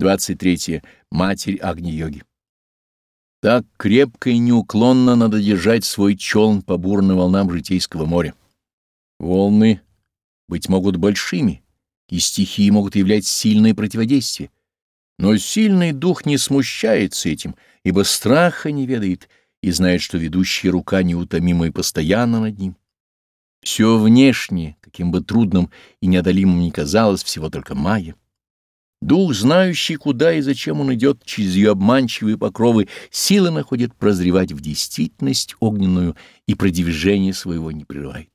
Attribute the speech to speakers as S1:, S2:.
S1: 23. Матерь Агни-йоги. Так крепко и неуклонно надо держать свой челн по бурным волнам житейского моря. Волны быть могут большими, и стихии могут являть сильное противодействие. Но сильный дух не смущается этим, ибо страха не ведает и знает, что ведущая рука неутомима и постоянно над ним. Все внешнее, каким бы трудным и неодолимым ни казалось, всего только майя. Дух, знающий, куда и зачем он идет через ее обманчивые покровы, силы находит прозревать в действительность огненную и продвижение своего не прерывает.